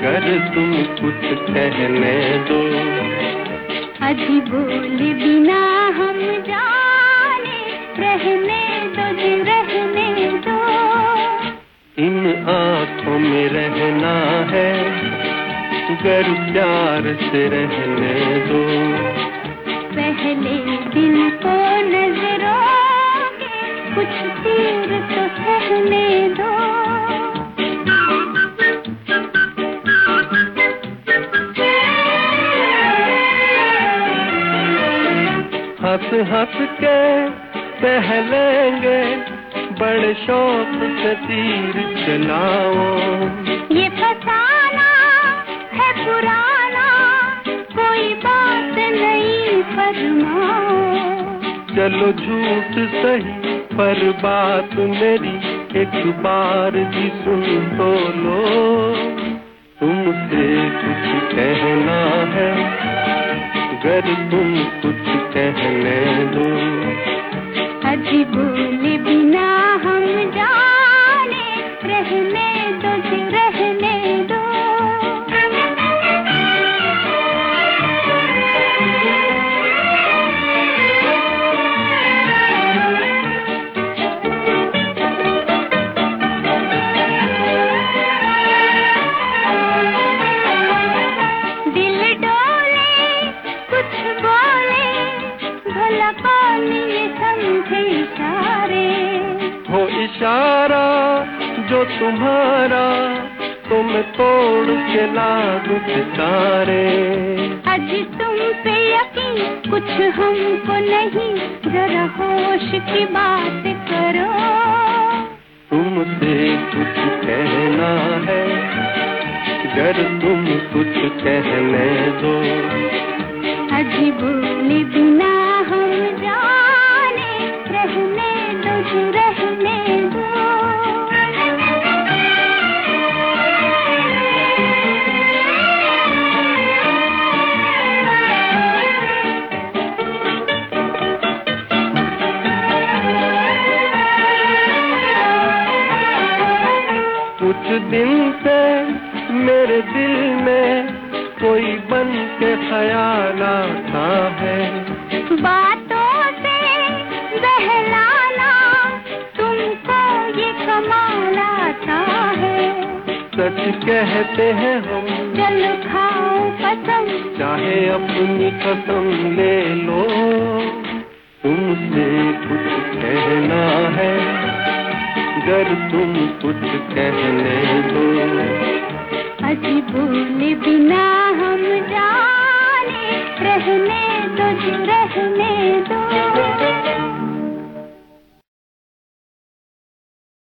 कहने दो। अजी बोले बिना हम जाने रहने दो रहने दो। इन आँखों में रहना है गर प्यार से रहने दो। पहले दिल को नज़रों के कुछ तीर तो सहने दो। हंस हंस के पहलेंगे बड़े शौक से तीर चलाओ। ये फसाना है पुराना कोई बात नहीं फरमाओ। चलो झूठ सही पर बात मेरी एक बार भी सुन तो लो। तुमसे कुछ कहना है अगर तुम कुछ कहने दो। अजी इशारा जो तुम्हारा तुम तोड़ के ला दूँ सितारे अज तुम पे यकीन कुछ हमको नहीं जरा होश की बात करो। तुमसे कुछ कहना है अगर तुम कुछ कहने कुछ दिन से मेरे दिल में कोई बन के ख्याल आता है। बातों से बहलाना तुमको ये कमाल आता है। सच कहते हैं हम चलो खाओ कसम। चाहे अपनी कसम ले लो। तुमसे कुछ कहना है। अगर तुम कुछ कहने दो। अजी बिना हम जाने रहने दो रहने दो।